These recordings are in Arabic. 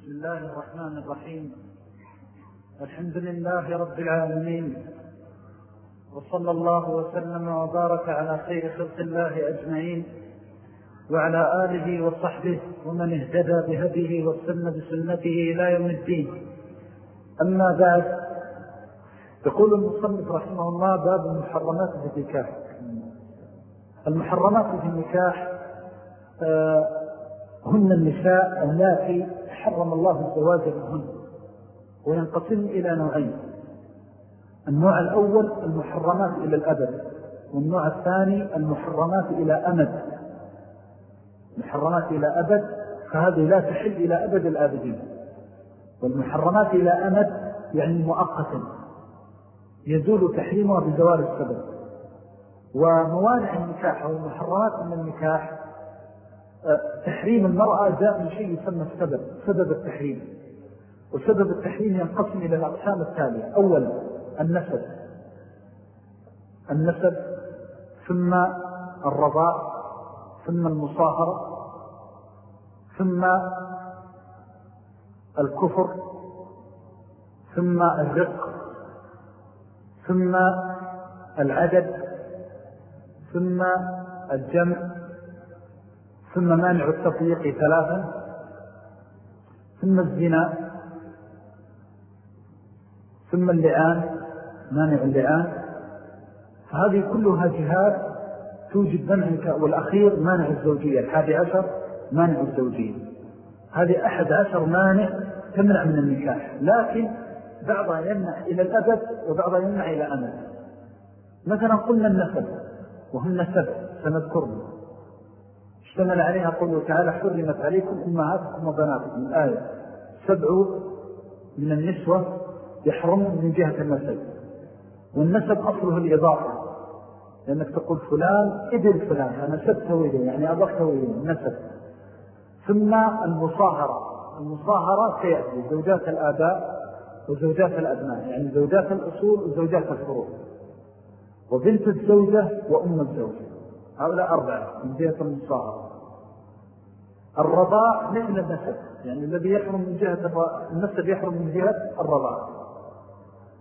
بسم الله الرحمن الرحيم. الحمد لله رب العالمين. وصلى الله وسلم وبارك على خير خلق الله أجمعين وعلى آله وصحبه ومن اهتدى بهديه والسنة بسنته إلى يوم الدين. أما بعد يقول المصنف رحمه الله باب المحرمات في النكاح. المحرمات في النكاح آه، هن النساء التي حرم الله الزواج منهن وينقسم إلى نوعين. النوع الأول المحرمات إلى الأبد والنوع الثاني المحرمات إلى أمد. محرمات إلى أبد فهذه لا تحل إلى أبد الآبدين. والمحرمات إلى أمد يعني مؤقتا. يزول تحريمها بزوال السبب. وموانع النكاح أو المحرمات من النكاح تحريم المرأة جاء من شيء يسمى السبب سبب التحريم. وسبب التحريم ينقسم إلى الأقسام التالية. أولا النسب. النسب ثم الرضاء ثم المصاهرة ثم الكفر ثم الرق ثم العدد ثم الجمع. ثم مانع التطليق ثلاثا ثم الزنا. ثم اللعان مانع اللعان فهذه كلها جهات توجد منع والأخير مانع الزوجية. الحادي عشر مانع الزوجية. هذه أحد عشر مانع تمنع من النكاح. لكن بعضها يمنع إلى الأبد وبعضها يمنع إلى أمد. مثلا قلنا النسب وهن سبع سنذكرنا اشتمل عليها قوله تعالى حرمت عليكم أمهاتكم وبناتكم. الآية سبع من النسوة يحرم من جهة النسب والنسب أصله الإضافة لأنك تقول فلان ابن فلان أنا سبته إليه يعني أضفته إليه النسب. ثم المصاهرة. المصاهرة سيأتي زوجات الآباء وزوجات الأبناء يعني زوجات الأصول وزوجات الفروض وبنت الزوجة وأم الزوجة. هؤلاء أربعة من جهة المصاهرة. الرضاء مثل النسب يعني الذي يحرم من جهة النسب يحرم من جهة الرضاء.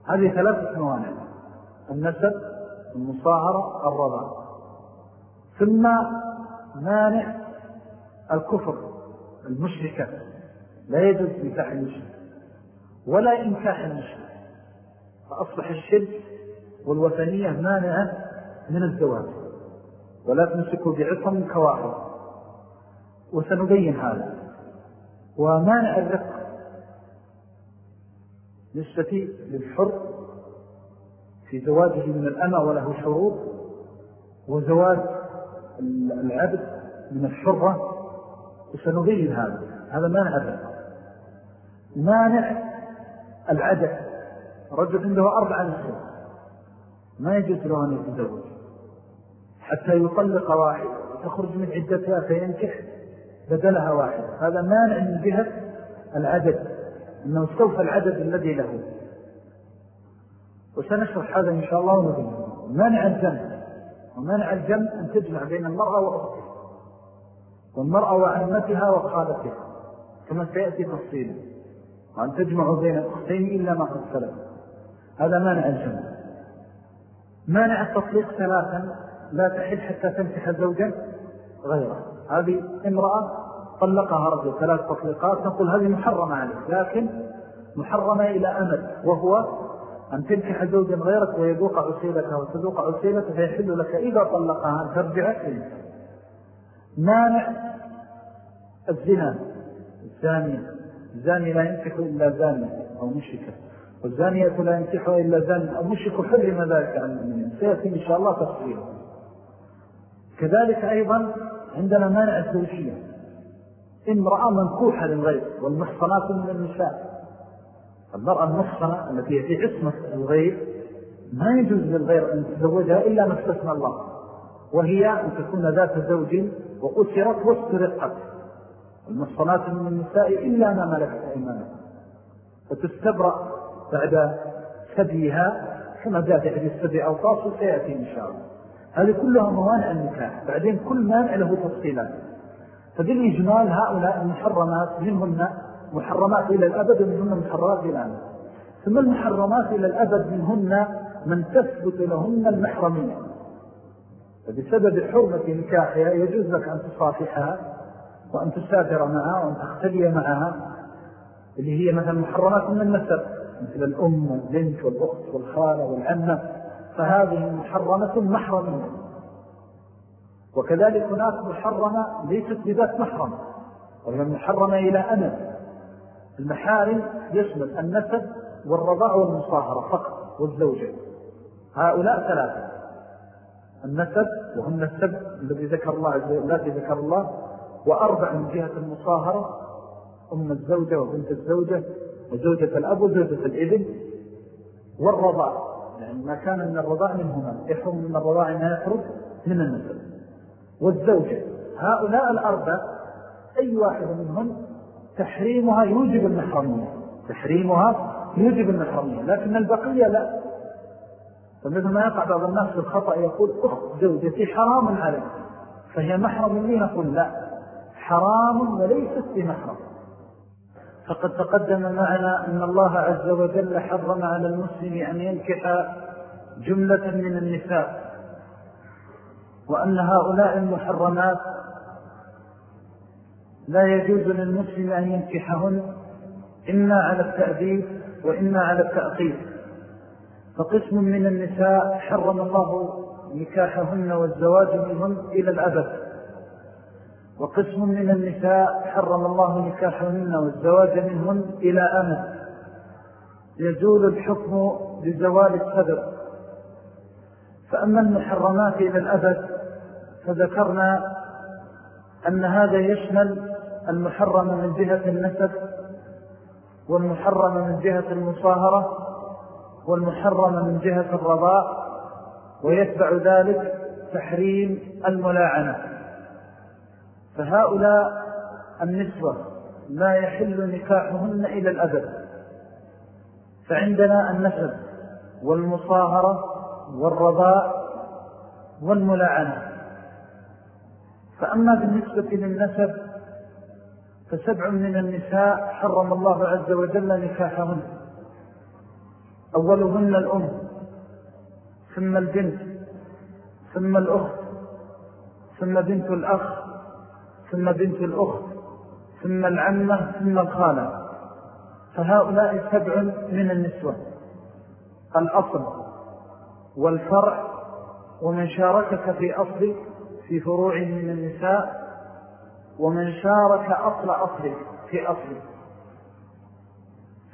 هذه ثلاثة موانع النسب المصاهرة الرضاء. ثم مانع الكفر المشركة. لا يجوز نكاح المشرك ولا إنكاح المشرك. فأصبح الشرك والوثنية مانعة من الزواج. ولا تمسكوا بعصم كواحد. وسنبين هذا. ومانع الرق نسبة للحر في زواجه من الأمى وله شروط. وزواج العبد من الحرة. وسنبين هذا. هذا مانع الرق مانع العدد. رجل عنده أربع نسبة ما يجوز له أن يتزوج. حتى يطلق واحد وتخرج من عدتها فينكح بدلها واحد. هذا مانع من جهة العدد أنه استوفى العدد الذي له. وسنشرح هذا إن شاء الله ونبين. مانع الجمع ومانع الجمع أن تجمع بين المرأة وأختها والمرأة وعمتها وخالتها كما سيأتي تفصيلا. وأن تجمعوا بين الأختين إلا ما قد سلم هذا مانع الجمع. مانع التطليق ثلاثا. لا تحل حتى تنكح زوجا غيره. هذه امرأة طلقها رجل ثلاث تطليقات نقول هذه محرمة عليك لكن محرمة إلى أمد وهو أن تنكح زوجا غيرك ويذوق عسيلتها وتذوق عسيلتها فيحل لك إذا طلقها أن ترجع إليه. مانع الزنا الزانية. الزاني لا ينكح إلا زانية أو مشركة والزانية لا ينكحها إلا زانية أو مشرك حرم ذلك عن المؤمنين. سيأتي إن شاء الله تفصيله كذلك أيضا عندنا مانع الزوجية امرأة منكوحة للغير والمحصنات من النساء المرأة المحصنة التي في عصمة الغير ما يجوز للغير أن تزوجها إلا ما استثنى الله وهي أن تكون ذات زوج وأسرت واسترقت. المحصنات من النساء إلا ما ملكت أيمانها. وتستبرأ بعد سبيها كما جاء في حديث سبي أوطاس وسيأتي إن شاء الله. هذه كلها موانع النكاح. بعدين كل مانع له تفصيلات. فبالإجمال هؤلاء المحرمات منهن محرمات إلى الأبد ومنهن محرمات إلى الأبد ثم المحرمات إلى الأبد منهن من تثبت لهن المحرمين. فبسبب حرمة نكاحها يجوز لك أن تصافحها وأن تسافر معها وأن تختلي معها اللي هي مثلا محرمات من النسب مثل الأم والبنت والأخت والخالة والعمة. فهذه محرمة محرمية وكذلك هناك محرمة ليست بذات محرم وهي محرمة إلى أمد. المحارم يشمل النسب والرضاع والمصاهرة فقط والزوجة هؤلاء ثلاثة. النسب وهم السب الذي ذكر الله الذي ذكر الله وأربع من جهة المصاهرة أم الزوجة وبنت الزوجة وزوجة الأب وزوجة الإبن والرضاع. يعني ما كان من الرضاع منهما. يحرم من الرضاع ما يحرم من النسب. والزوجة. هؤلاء الأربع أي واحد منهم تحريمها يوجب المحرمية. تحريمها يوجب المحرمية. لكن البقية لا. فمثل ما يقع بعض الناس في الخطأ يقول أخت زوجتي حرام عليك. فهي محرم لي؟ نقول لا. حرام وليست بمحرم. فقد تقدم معنا أن الله عز وجل حرم على المسلم أن ينكح جملة من النساء وأن هؤلاء المحرمات لا يجوز للمسلم أن ينكحهن إما على التأديب وإما على التأقيد فقسم من النساء حرم الله نكاحهن والزواج منهن إلى الأبد. وقسم من النساء حرم الله نكاحهن والزواج منهن إلى أمد يزول الحكم بزوال السبب فأما المحرمات إلى الأبد فذكرنا أن هذا يشمل المحرم من جهة النسب والمحرم من جهة المصاهرة والمحرم من جهة الرضاء ويتبع ذلك تحريم الملاعنة. فهؤلاء النسوة لا يحل نكاحهن إلى الأبد. فعندنا النسب والمصاهرة والرضاء والملاعنة. فأما بالنسبة للنسب فسبع من النساء حرم الله عز وجل نكاحهن. أولهن الأم ثم البنت ثم الأخت ثم بنت الأخ ثم بنت الأخت ثم العمة ثم الخالة فهؤلاء سبع من النسوة. الأصل والفرع ومن شاركك في أصل في فروع من النساء ومن شارك أصل أصل في أصل.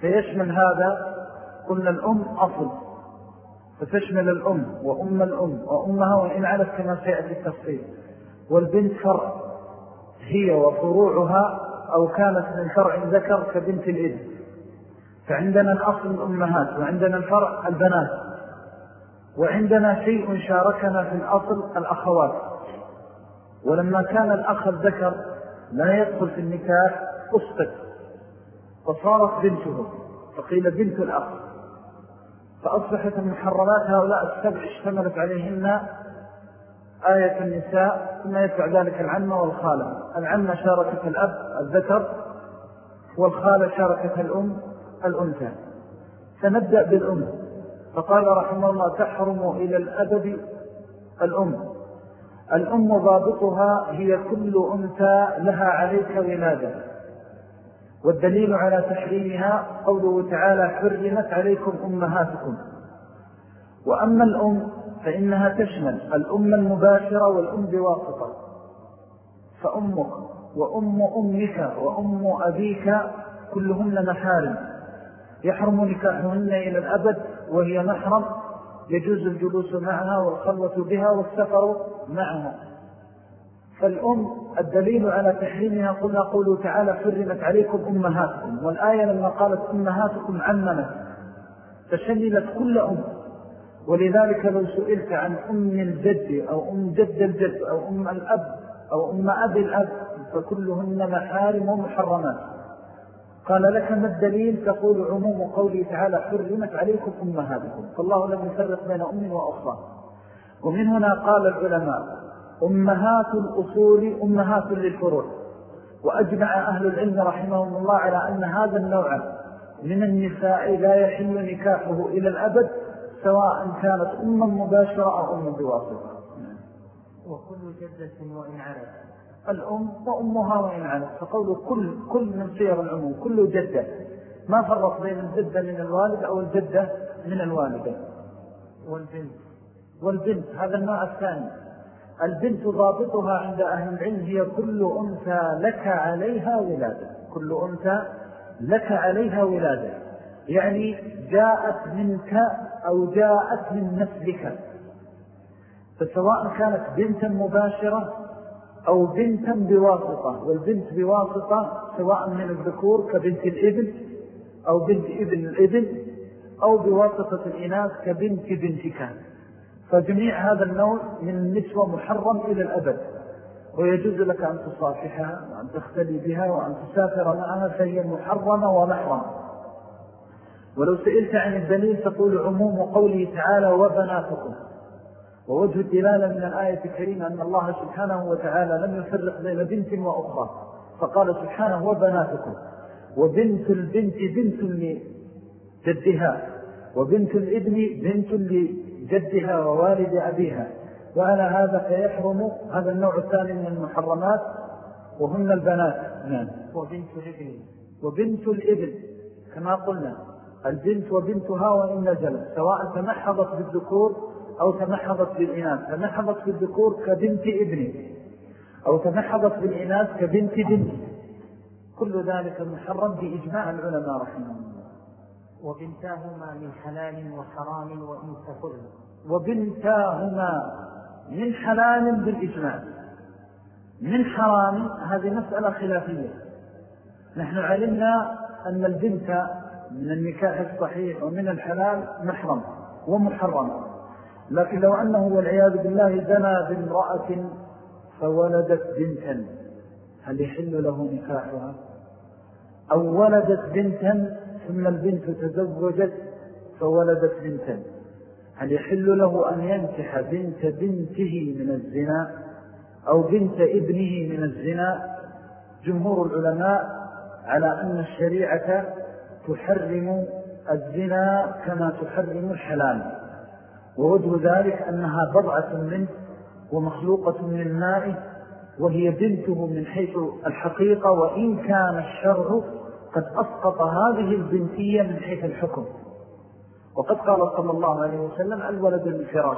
فيشمل هذا قلنا الأم أصل. فتشمل الأم وأم الأم وأمها وإن علت كما سيأتي التفصيل. والبنت فرع. هي وفروعها أو كانت من فرع ذكر كبنت الإذن فعندنا الأصل الأمهات وعندنا الفرع البنات. وعندنا شيء شاركنا في الأصل الأخوات. ولما كان الأخ الذكر لا يدخل في النكاح أسقط فصارت بنته. فقيل بنت الأخ. فأصبحت المحرمات هؤلاء السبع اشتملت عليهن آية النساء ثم يدفع ذلك العمة والخالة. العمة شاركة الأب الذكر والخالة شاركة الأم الأنثى. فنبدأ بالأم. فقال رحمه الله تحرم إلى الأدب الأم. الأم ضابطها هي كل أنثى لها عليك ولادة. والدليل على تحريمها قوله تعالى حرمت عليكم أمهاتكم. وأما الأم فإنها تشمل الأم المباشرة والأم بواسطة. فأمك وأم أمك وأم أبيك كلهن محارم. يحرم نكاحهن إلى الأبد وهي محرم. يجوز الجلوس معها والخلوة بها والسفر معها. فالأم الدليل على تحريمها قلنا قوله تعالى حرمت عليكم أمهاتكم. والآية لما قالت أمهاتكم عممت فشملت كل أم. ولذلك لو سئلت عن أم الجد أو أم جد الجد أو أم الأب أو أم أبي الأب فكلهن محارم ومحرمات. قال لك ما الدليل؟ تقول عموم قوله تعالى حرمت عليكم أمهاتكم. فالله لم يفرق بين أم وأخرى. ومن هنا قال العلماء أمهات الأصول أمهات للفروع. وأجمع أهل العلم رحمهم الله على أن هذا النوع من النساء لا يحل نكاحه إلى الأبد سواء كانت أما مباشرة أو أما بواسطة. وكل جدة وإن علت الأم وأمها وإن علت فقول كل, كل من صيغ العموم كل جدة. ما فرق بين الجدة من الوالد أو الجدة من الوالدة؟ والبنت. والبنت هذا النوع الثاني. البنت ضابطها عند أهل العلم هي كل أنثى لك عليها ولادة كل أنثى لك عليها ولادة يعني جاءت منك أو جاءت من نسلك. فسواء كانت بنتا مباشرة أو بنتا بواسطة والبنت بواسطة سواء من الذكور كبنت الإبن أو بنت ابن الإبن أو بواسطة الإناث كبنت بنتك. فجميع هذا النوع من النسوة محرم إلى الأبد ويجوز لك أن تصافحها وأن تختلي بها وأن تسافر معها فهي محرمة ومحرم ولو سئلت عن الدليل تقول عموم قوله تعالى وبناتكم. ووجه الدلالة من الآية الكريمة أن الله سبحانه وتعالى لم يفرق بين بنت وأخرى. فقال سبحانه وبناتكم. وبنت البنت بنت لجدها. وبنت الابن بنت لجدها ووالد أبيها. وعلى هذا فيحرم. هذا النوع الثاني من المحرمات. وهن البنات. نعم. وبنت الابن. وبنت الابن. كما قلنا. البنت وبنتها وإن نزلت سواء تمحضت بالذكور أو تمحضت بالإناث. تمحضت بالذكور كبنت ابن أو تمحضت بالإناث كبنت بنت. كل ذلك محرم بإجماع العلماء رحمه الله. وبنتاهما من حلال وحرام وإن تفرن وبنتاهما من حلال بالإجماع. من حرام هذه مسألة خلافية. نحن علمنا أن البنت من النكاح الصحيح ومن الحلال محرم ومحرم. لكن لو أنه والعياذ بالله زنى بامرأة فولدت بنتا هل يحل له نكاحها؟ أو ولدت بنتا ثم البنت تزوجت فولدت بنتا هل يحل له أن ينكح بنت بنته من الزنا أو بنت ابنه من الزنا؟ جمهور العلماء على أن الشريعة تحرم الزنا كما تحرم الحلال. ووجه ذلك أنها بضعة منه ومخلوقة من الماء وهي بنته من حيث الحقيقة وإن كان الشرع قد أسقط هذه البنتية من حيث الحكم. وقد قال صلى الله عليه وسلم الولد للفراش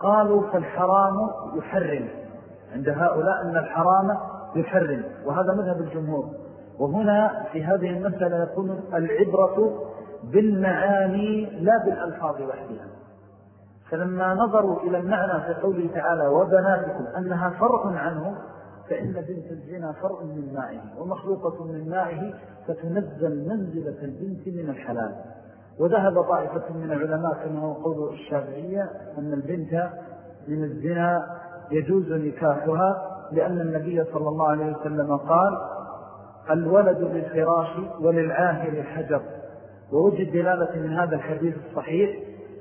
قالوا فالحرام يحرم. عند هؤلاء أن الحرام يحرم. وهذا مذهب الجمهور. وهنا في هذه المسألة يكون العبرة بالمعاني لا بالألفاظ وحدها. فلما نظروا إلى المعنى في قوله تعالى وبناتكم أنها فرق عنه فإن بنت الزنا فرق من مائه ومخلوقة من مائه فتنزل منزلة البنت من الحلال. وذهب طائفة من العلماء كما هو قول الشافعية أن البنت من الزنا يجوز نكاحها لأن النبي صلى الله عليه وسلم قال الولد للفراش وللعاهر الحجر. ووجد دلالة من هذا الحديث الصحيح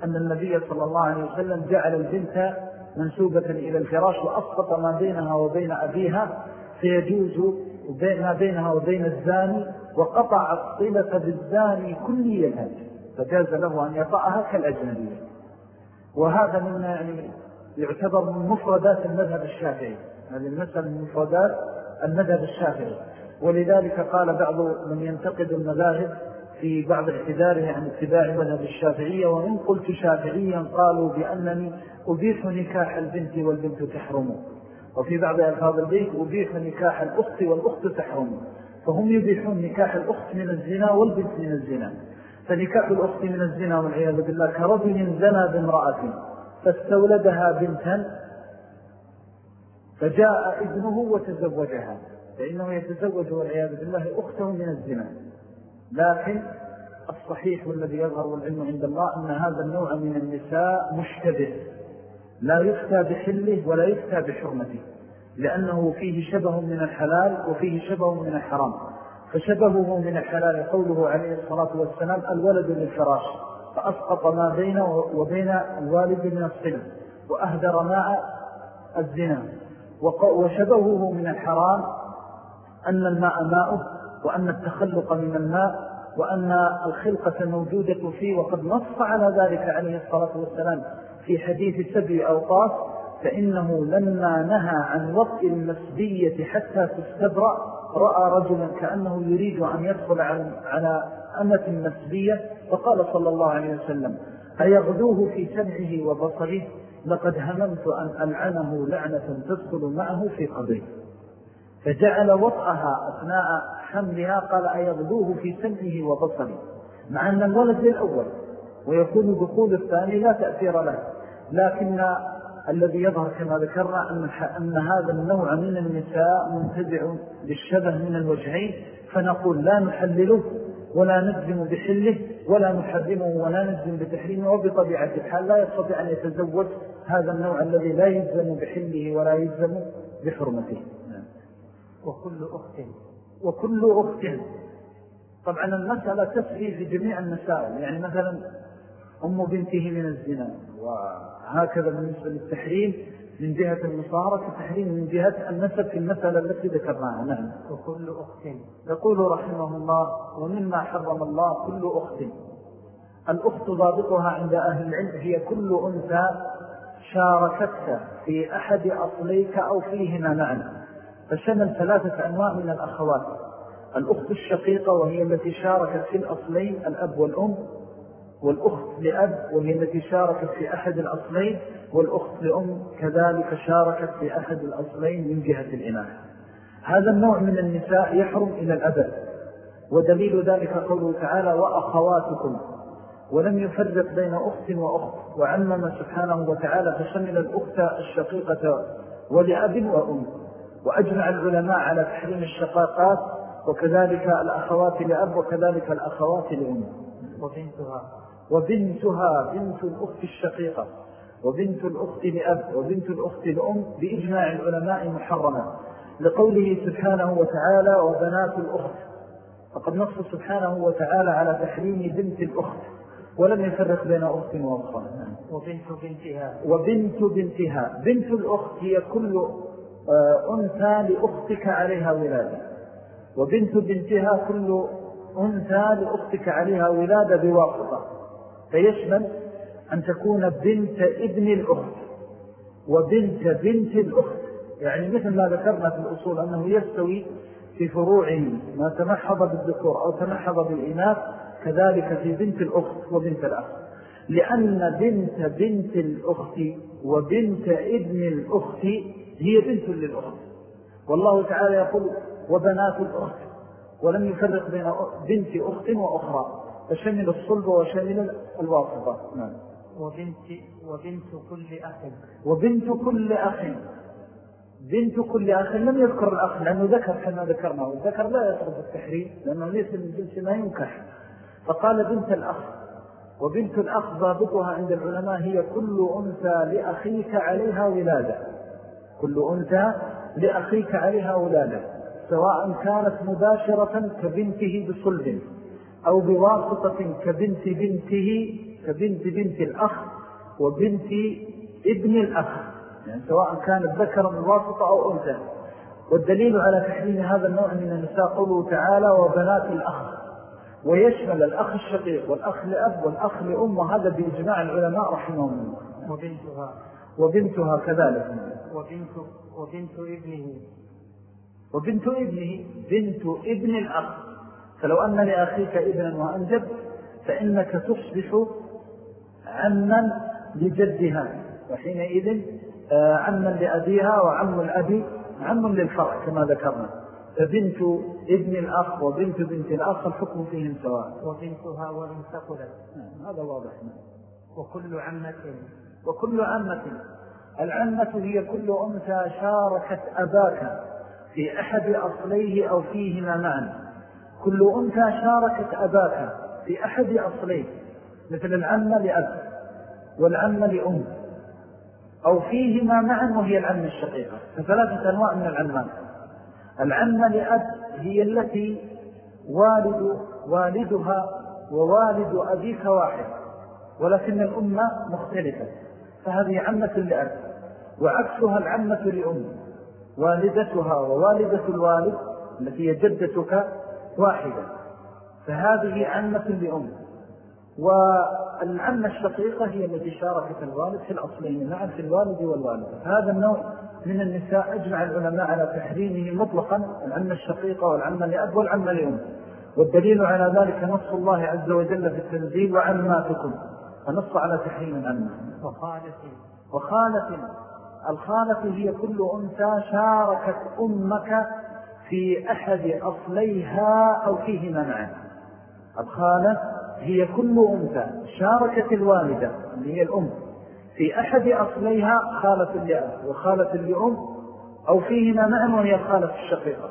أن النبي صلى الله عليه وسلم جعل البنت منسوبة إلى الفراش وأسقط ما بينها وبين أبيها. فيجوز ما بينها وبين الزاني وقطع الصلة بالزاني كلية فجاز له أن يطعها كالأجنبية. وهذا من يعني يعتبر من مفردات المذهب الشافعي. هذه المسألة من مفردات المذهب الشافعي. ولذلك قال بعض من ينتقد المذاهب في بعض اعتذاره عن اتباع مذهب الشافعية وإن قلت شافعيا قالوا بأنني أبيح نكاح البنت والبنت تحرم. وفي بعض ألفاظ البيت أبيح نكاح الأخت والأخت تحرم. فهم يبيحون نكاح الأخت من الزنا والبنت من الزنا. فنكاح الأخت من الزنا والعياذ بالله كرجل زنا بامرأة فاستولدها بنتا فجاء ابنه وتزوجها. فإنه يتزوج والعياذ بالله أخته من الزنا. لكن الصحيح والذي يظهر العلم عند الله أن هذا النوع من النساء مشتبه. لا يفتى بحله ولا يفتى بحرمته لأنه فيه شبه من الحلال وفيه شبه من الحرام. فشبهه من الحلال قوله عليه الصلاة والسلام الولد للفراش فأسقط ما بينه وبين الوالد من الصلم وأهدر ماء الزنا. وشبهه من الحرام أن الماء ماؤه وأن التخلق من الماء وأن الخلقة موجودة فيه وقد نص على ذلك عليه الصلاة والسلام في حديث سبع أوقات فإنه لما نهى عن وطء المسبية حتى تستبرأ رأى رجلا كأنه يريد أن يدخل على أمة مسبية فقال صلى الله عليه وسلم أيغدوه في سمعه وبصره؟ لقد هممت أن ألعنه لعنة تدخل معه في قبره. فجعل وطأها أثناء حملها قال أيغدوه في سمعه وبصره مع أن الولد للأول ويكون دخول الثاني لا تأثير له لكن الذي يظهر كما ذكرنا أن, أن هذا النوع من النساء منتزع بالشبه من الوجهين فنقول لا نحلله ولا نجزم بحله ولا نحرمه ولا نجزم بتحريمه وبطبيعة الحال لا يستطيع أن يتزوج هذا النوع الذي لا يجزم بحله ولا يجزم بحرمته. وكل أخت وكل أخت. طبعا المسألة تسري في جميع المسائل. يعني مثلا أم بنته من الزنا وهكذا بالنسبة للتحريم من جهة المصارة كتحريم من جهة النسب في المسألة التي ذكرناها. نعم. وكل أخت. يقول رحمه الله ومما حرم الله كل أخت. الأخت ضابطها عند أهل العلم هي كل أنثى شاركتك في أحد أصليك أو فيهما معا فشمل ثلاثة أنواع من الأخوات. الأخت الشقيقة وهي التي شاركت في الأصلين الأب والأم والأخت لأب وهي التي شاركت في أحد الأصلين والأخت لأم كذلك شاركت في أحد الأصلين من جهة الإناث. هذا النوع من النساء يحرم إلى الأبد ودليل ذلك قوله تعالى وأخواتكم. ولم يفرق بين أخت وأخت وعلم سبحانه وتعالى فشمل الأخت الشقيقة ولأب وأم. وأجمع العلماء على تحريم الشقاقات وكذلك الأخوات لأب وكذلك الأخوات لأم. وبنتها وبنتها بنت الأخت الشقيقة وبنت الأخت لأب وبنت الأخت لأم بإجماع العلماء محرمة لقوله سبحانه وتعالى وبنات الأخت. فقد نص سبحانه وتعالى على تحريم بنت الأخت ولم يفرق بين أخت وأخرى وبنت بنتها. وبنت بنتها. بنت الأخت هي كل أنثى لأختك عليها ولادة. وبنت بنتها كل أنثى لأختك عليها ولادة بواسطة. فيشمل أن تكون بنت ابن الأخت وبنت بنت الأخت. يعني مثل ما ذكرنا في الأصول أنه يستوي في فروعه ما تمحض بالذكور أو تمحض بالإناث كذلك في بنت الأخت وبنت الأخ لأن بنت بنت الأخت وبنت ابن الأخت هي بنت للأخت. والله تعالى يقول وبنات الأخت. ولم يفرق بين بنت أخت وأخرى. فشمل الصلب وشمل الواسطة نعم. وبنت, وبنت كل أخ. وبنت كل أخ. بنت كل أخ. لم يذكر الأخ لأنه ذكر كما ذكرنا. والذكر لا يطرد التحريم لأنه ليس من جنس ما ينكح. فقال بنت الأخ. وبنت الأخ ضابطها عند العلماء هي كل أنثى لأخيك عليها ولادة. كل أنثى لأخيك عليها ولادة سواء كانت مباشرة كبنته بصلب أو بواسطة كبنت بنته كبنت بنت الأخ وبنت ابن الأخ يعني سواء كانت ذكرا بواسطة أو أنثى. والدليل على تحريم هذا النوع من النساء قوله تعالى وبنات الأخ ويشمل الأخ الشقيق والأخ لأب والأخ لأم وهذا بإجماع العلماء رحمهم الله. وبنتها. وبنتها كذلك. وبنت, وبنت ابنه. وبنت ابنه بنت ابن الأخ. فلو أن لأخيك ابنا وأنجب فإنك تصبح عما لجدها. وحينئذ آه، عما لأبيها وعم الأبي عم للفرع كما ذكرنا. فبنت ابن الأخ وبنت بنت الأخ الحكم فيهم سواء. وبنتها وإن ثقلت. نعم، هذا واضح. وكل عمة. وكل عمة. العمة هي كل أنثى شاركت أباك في أحد أصليه أو فيهما معا. كل أنثى شاركت أباك في أحد أصليه مثل العمة لأب والعمة لأم أو فيهما معا وهي العمة الشقيقة. فثلاثة أنواع من العمات العمة لأب هي التي والد والدها ووالد أبيك واحد ولكن الأمة مختلفة فهذه عمة لأب. وعكسها العمة لأم والدتها ووالدة الوالد التي هي جدتك واحدة. فهذه عمة لأم والعمة الشقيقة هي التي شاركت الوالد في الأصلين معا في الوالد والوالدة. هذا النوع من النساء أجمع العلماء على تحريمه مطلقا العمة الشقيقة والعمة لأب والعمة لأم. والدليل على ذلك نص الله عز وجل في التنزيل وعماتكم فنص على تحريم العمة. وخالة وخالة الخالة هي كل أنثى شاركت أمك في أحد أصليها أو فيهما معا. الخالة هي كل أنثى شاركت الوالدة اللي هي الأم في أحد أصليها خالة لأب وخالة لأم أو فيهما معا وهي الخالة الشقيقة.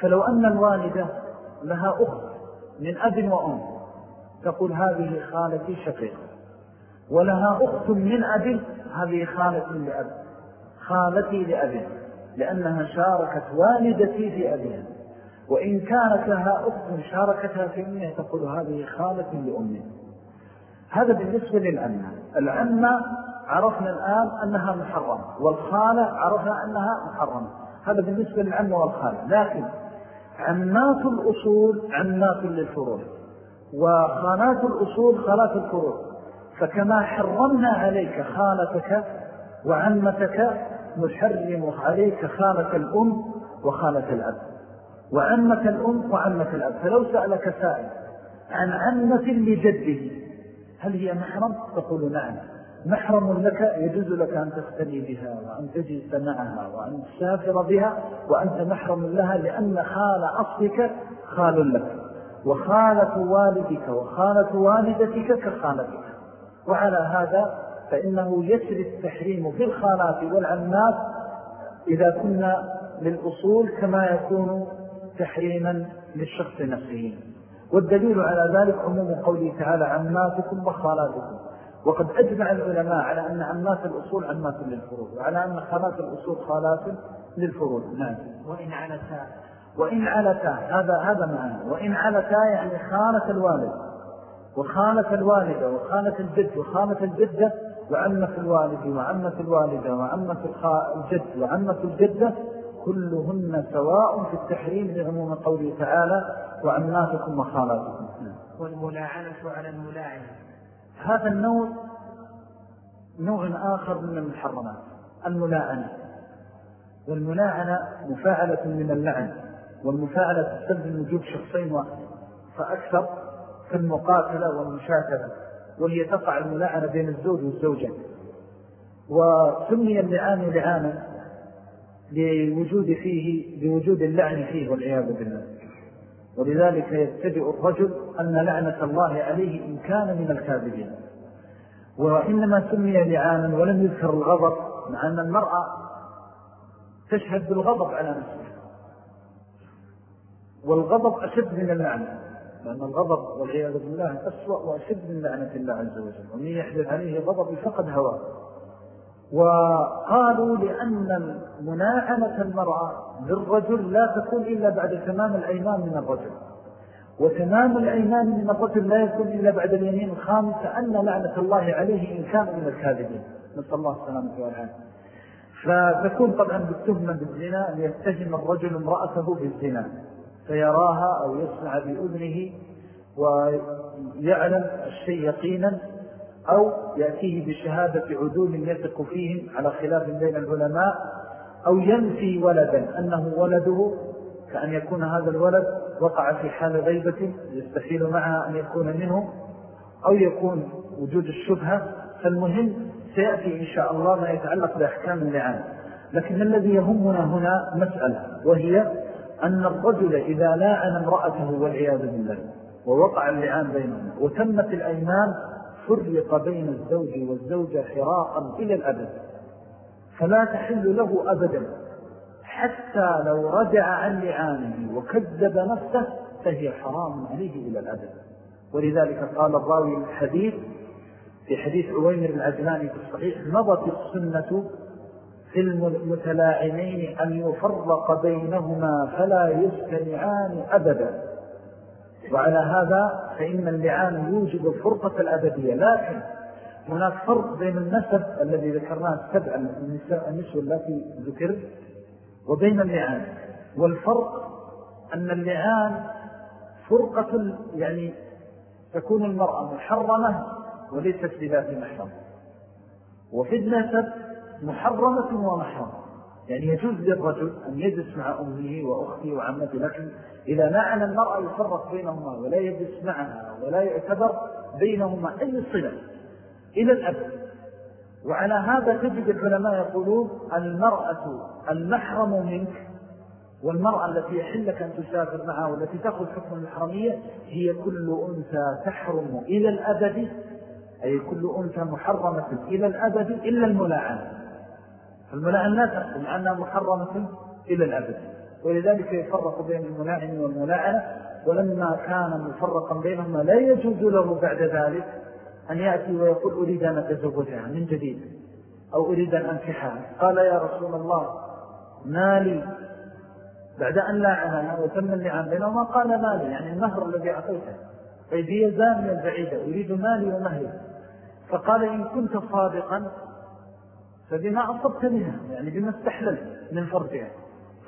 فلو أن الوالدة لها أخت من أب وأم تقول هذه خالتي شقيقة ولها أخت من أب هذه خالتي لأب. خالتي لأبي لأنها شاركت والدتي في أبيها. وإن كانت لها أخت شاركتها في أمها تقول هذه خالة لأمه هذا بالنسبة للأمة الأمة عرفنا الآن أنها محرمة والخالة عرفنا أنها محرمة. هذا بالنسبة للأمة والخالة. لكن عمات الأصول عمات للفروض وخانات الأصول خالات الفروض فكما حرمنا عليك خالتك وعمتك نحرم عليك خالة الأم وخالة الأب. وعمة الأم وعمة الأب. فلو سألك سائل عن عمة لجده هل هي محرم؟ تقول نعم. محرم لك يجوز لك أن تختلي بها وأن تجلس معها وأن تسافر بها وأنت محرم لها لأن خال أصلك خال لك. وخالة والدك وخالة والدتك كخالتك. وعلى هذا فإنه يسري التحريم في الخالات والعمات إذا كنا للأصول كما يكون تحريما للشخص نفسه. والدليل على ذلك عموم قوله تعالى عماتكم وخالاتكم. وقد أجمع العلماء على أن عمات الأصول عمات للفروض وعلى أن خالات الأصول خالات للفروض. نعم. وإن علتا. وإن علتا هذا هذا معنى. وإن علتا يعني خالة الوالد وخالة الوالدة وخالة الجد وخالة الجدة وعمة الوالد وعمة الوالدة وعمة الجد وعمة الجدة كلهن سواء في التحريم لعموم قوله تعالى وعماتكم وخالاتكم. والملاعنة على الملاعن هذا النوع نوع آخر من المحرمات الملاعنة والملاعنة مفاعلة من اللعن والمفاعلة تستلزم وجود شخصين فأكثر كالمقاتلة والمشاكلة. وهي تقع الملاعنة بين الزوج والزوجة. وسمي اللعان لعانا لوجود فيه لوجود اللعن فيه والعياذ بالله. ولذلك يتبع الرجل أن لعنة الله عليه إن كان من الكاذبين. وإنما سمي لعانا ولم يذكر الغضب مع أن المرأة تشهد بالغضب على نفسها. والغضب أشد من اللعنة لأن الغضب والعياذ بالله أسوأ وأشد من لعنة الله عز وجل. ومن يحدث عليه غضب فقد هواه وقالوا لأن مناعنة المرأة للرجل لا تكون إلا بعد تمام الأيمان من الرجل. وتمام الأيمان من الرجل لا يكون إلا بعد اليمين الخامسة أن لعنة الله عليه إن كان من الكاذبين. نسأل الله السلامة والعافية. فتكون طبعا بالتهمة بالزنا أن يتهم الرجل امرأته بالزنا. فيراها أو يسمع بأذنه ويعلم الشيء يقينا أو يأتيه بشهادة عدول يثق فيهم على خلاف بين العلماء أو ينفي ولدا أنه ولده كأن يكون هذا الولد وقع في حال غيبة يستحيل معها أن يكون منه أو يكون وجود الشبهة فالمهم سيأتي إن شاء الله ما يتعلق بأحكام اللعان لكن الذي يهمنا هنا مسألة وهي أن الرجل إذا لاعن امرأته والعياذ بالله ووقع اللعان بينهم وتمت الأيمان فرق بين الزوج والزوجة حراقا إلى الأبد. فلا تحل له أبدا. حتى لو رجع عن لعانه وكذب نفسه فهي حرام عليه إلى الأبد. ولذلك قال الراوي الحديث في حديث عويمر العجلاني في الصحيح مضت السنة في المتلاعنين أن يفرق بينهما فلا يستمعان أبدا. وعلى هذا فإن اللعان يوجد الفرقة الأبدية. لكن هناك فرق بين النسب الذي ذكرناه السبع النسوة التي ذكر وبين اللعان. والفرق أن اللعان فرقة يعني تكون المرأة محرمة وليست بذات محرم. وفي النسب محرمة ومحرمة. يعني يجوز للرجل أن يجلس مع أمه وأخته وعمته لكن إذا لعن المرأة يفرق بينهما ولا يجلس معها ولا يعتبر بينهما أي صلة إلى الأبد وعلى هذا تجد العلماء يقولون المرأة المحرم منك والمرأة التي يحلك أن تسافر معها والتي تأخذ حكم المحرمية هي كل أنثى تحرم إلى الأبد أي كل أنثى محرمة إلى الأبد إلا الملاعنة فالملاعن لا تحكم أنها محرمة إلى الأبد. ولذلك يفرق بين الملاعن والملاعنة ولما كان مفرقا بينهما لا يجوز له بعد ذلك أن يأتي ويقول أريد أن أتزوجها من جديد أو أريد أن أنكحها. قال يا رسول الله مالي بعد أن لاعنها وتم اللعان بينهما قال مالي يعني المهر الذي أعطيته. طيب هي زانية البعيدة أريد مالي ومهري. فقال إن كنت صادقا فبما أصبت منها يعني بما استحللت من فرجها.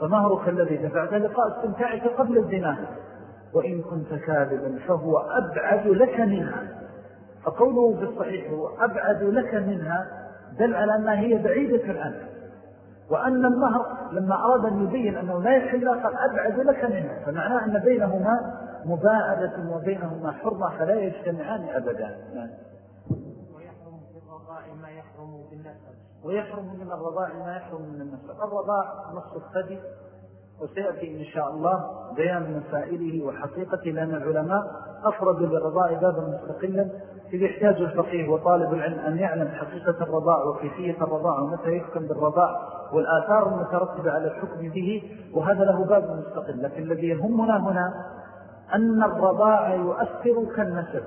فمهرك الذي دفعت لقاء استمتاعك قبل الزنا. وإن كنت كاذبا فهو أبعد لك منها. فقوله في الصحيح هو أبعد لك منها دل على أنها هي بعيدة عنك وأن المهر لما أراد أن يبين أنه لا يحل قال أبعد لك منها. فمعناه أن بينهما مباعدة وبينهما حرمة فلا يجتمعان أبدا. ما يحرم بالنسب ويحرم من الرضاع ما يحرم من النسب الرضاع نص الثدي وسيأتي إن شاء الله بيان مسائله وحقيقته لأن العلماء أفردوا للرضاء بابا مستقلا إذ يحتاج الفقيه وطالب العلم أن يعلم حقيقة الرضاء وكيفية الرضاء ومتى يحكم بالرضاء والآثار المترتبة على الحكم به وهذا له باب مستقل. لكن الذي يهمنا هنا أن الرضاء يؤثر كالنسب.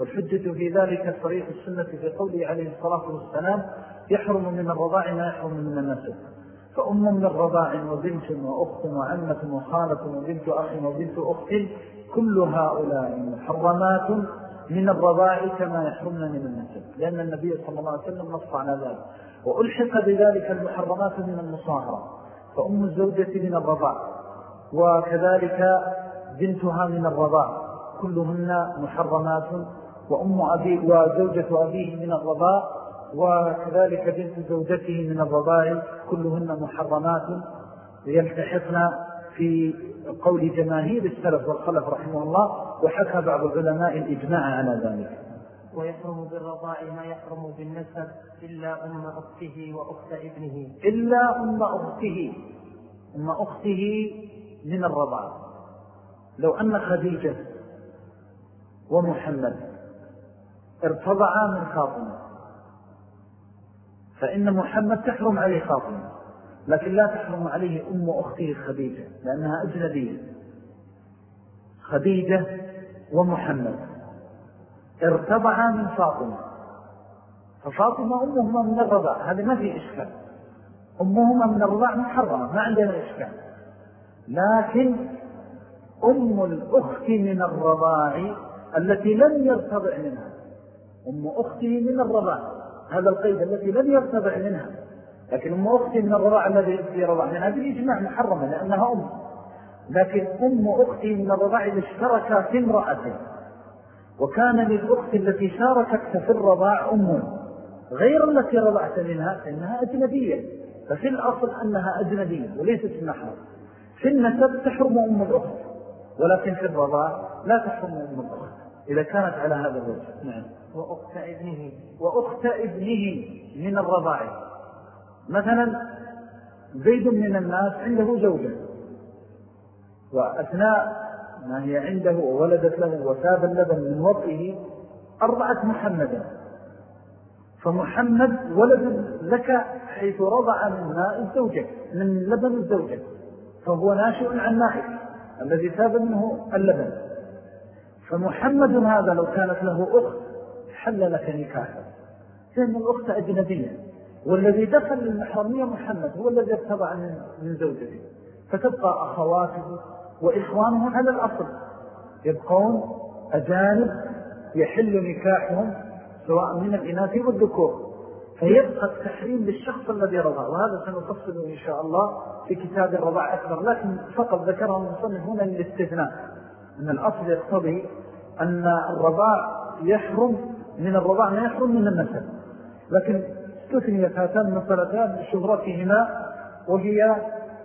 والحجة في ذلك صريح السنة في قوله عليه الصلاة والسلام يحرم من الرضاع ما يحرم من النسب. فأم من رضاع وبنت وأخت وعمة وخالة وبنت أخ وبنت أخت كل هؤلاء محرمات من الرضاع كما يحرمن من النسب. لأن النبي صلى الله عليه وسلم نص على ذلك. وألحق بذلك المحرمات من المصاهرة. فأم الزوجة من الرضاع وكذلك بنتها من الرضاع كلهن محرمات وأم أبي وزوجة أبيه من الرضاع وكذلك بنت زوجته من الرضاع كلهن محرمات يلتحقن في قول جماهير السلف والخلف رحمه الله وحكى بعض العلماء الإجماع على ذلك. ويحرم بالرضاع ما يحرم بالنسب إلا أم أخته وأخت ابنه. إلا أم أخته أم أخته من الرضاع. لو أن خديجة ومحمد ارتضعا من خاطمة. فإن محمد تحرم عليه خاطمة لكن لا تحرم عليه أم أخته خديجة لأنها أجنبية. خديجة ومحمد. ارتضعا من فاطمة. ففاطمة أمهما من الرضاع هذا ما في إشكال. أمهما من الرضاع محرمة ما عندنا إشكال. لكن أم الأخت من الرضاع التي لم يرتضع منها. أم أخته من الرضاع. هذا القيد التي لم يرتضع منها. لكن أم أختي من الرضاع الذي في رضاع من هذه الإجماع محرمة لأنها أم. لكن أم أختي من الرضاع إذا اشتركا في امرأة وكان للأخت التي شاركت في الرضاع أم. غير التي رضعت منها فإنها أجنبية. ففي الأصل أنها أجنبية وليست محرم في النسب تحرم أم الأخت. ولكن في الرضاع لا تحرم أم الأخت. إذا كانت على هذا الوجه. نعم. وأخت ابنه وأخت ابنه من الرضاع مثلا زيد من الناس عنده زوجة. وأثناء ما هي عنده وولدت له وساب اللبن من وضعه أرضعت محمدا فمحمد ولد لك حيث رضع من ماء الزوجة من لبن الزوجة. فهو ناشئ عن مائك الذي ساب منه اللبن. فمحمد هذا لو كانت له أخت حل لك نكاحا لأن الأخت أجنبية والذي دخل المحرمية محمد هو الذي ارتضع من زوجته. فتبقى أخواته وإخوانه على الأصل. يبقون أجانب يحل نكاحهم سواء من الإناث والذكور فيبقى التحريم للشخص الذي رضع وهذا سنفصل إن شاء الله في كتاب الرضاع أكثر لكن فقط ذكره المصنف هنا للاستثناء. أن الأصل يقتضي أن الرضاع يحرم من الرضاع ما يحرم من النسل لكن استثنيت هاتان المسألتان بشهرتهما وهي